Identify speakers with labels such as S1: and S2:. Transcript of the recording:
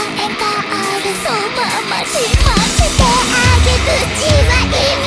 S1: がある。そばましまってあげる。血は今